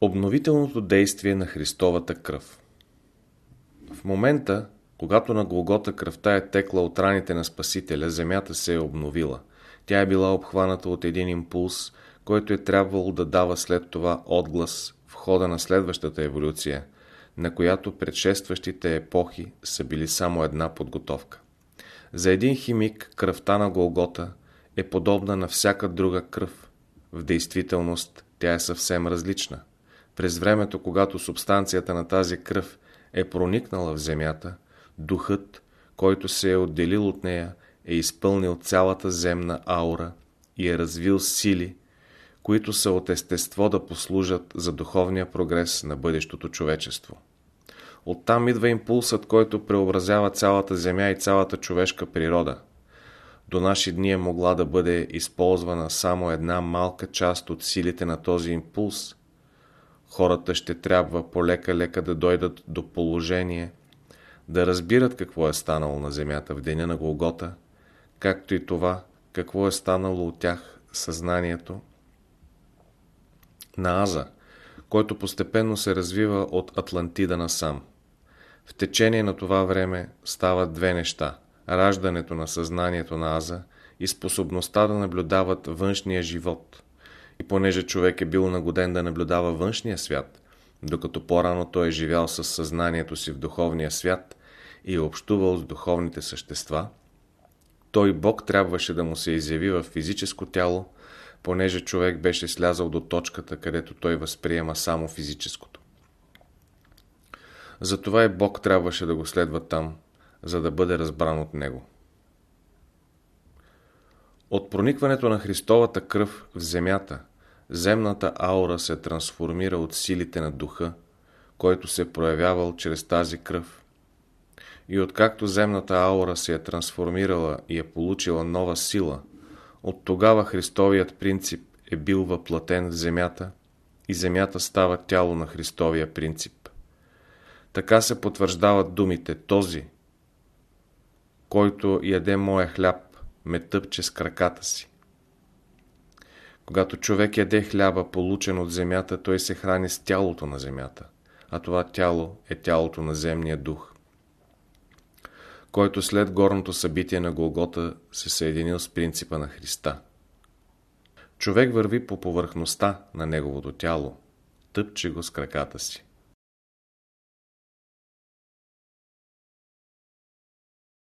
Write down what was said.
Обновителното действие на Христовата кръв В момента, когато на Голгота кръвта е текла от раните на Спасителя, земята се е обновила. Тя е била обхваната от един импулс, който е трябвало да дава след това отглас в хода на следващата еволюция, на която предшестващите епохи са били само една подготовка. За един химик кръвта на Голгота е подобна на всяка друга кръв. В действителност тя е съвсем различна. През времето, когато субстанцията на тази кръв е проникнала в земята, духът, който се е отделил от нея, е изпълнил цялата земна аура и е развил сили, които са от естество да послужат за духовния прогрес на бъдещото човечество. Оттам идва импулсът, който преобразява цялата земя и цялата човешка природа. До наши дни е могла да бъде използвана само една малка част от силите на този импулс. Хората ще трябва полека-лека да дойдат до положение, да разбират какво е станало на земята в деня на Голгота, както и това, какво е станало от тях съзнанието на Аза, който постепенно се развива от Атлантида насам. В течение на това време стават две неща – раждането на съзнанието на Аза и способността да наблюдават външния живот. Понеже човек е бил нагоден да наблюдава външния свят, докато по-рано той е живял със съзнанието си в духовния свят и е общувал с духовните същества, той Бог трябваше да му се изяви в физическо тяло, понеже човек беше слязал до точката, където той възприема само физическото. Затова и Бог трябваше да го следва там, за да бъде разбран от него. От проникването на Христовата кръв в земята, земната аура се трансформира от силите на духа, който се проявявал чрез тази кръв. И откакто земната аура се е трансформирала и е получила нова сила, от тогава Христовият принцип е бил въплатен в земята и земята става тяло на Христовия принцип. Така се потвърждават думите този, който яде моя хляб, ме тъпче с краката си. Когато човек яде хляба, получен от земята, той се храни с тялото на земята, а това тяло е тялото на земния дух, който след горното събитие на Голгота се съединил с принципа на Христа. Човек върви по повърхността на неговото тяло, тъпче го с краката си.